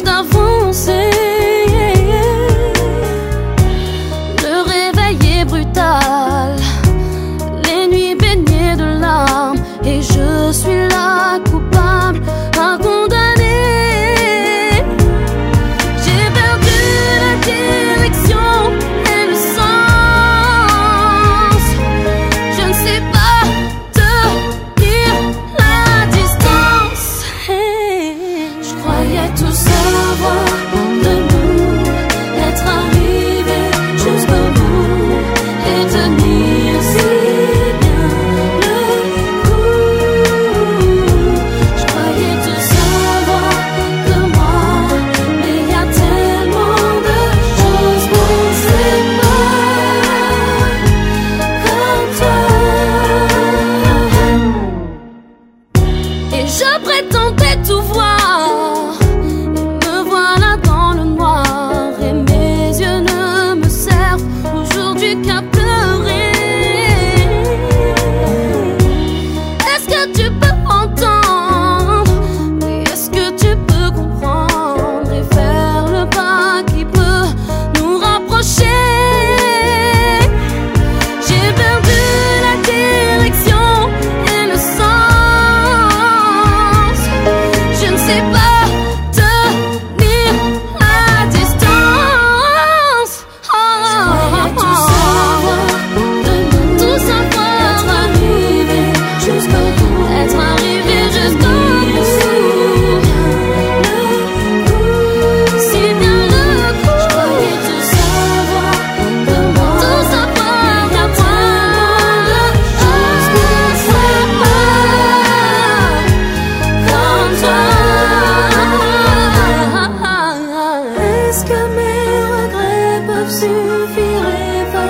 нужно в Je prétendais tout voir. c'est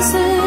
thousand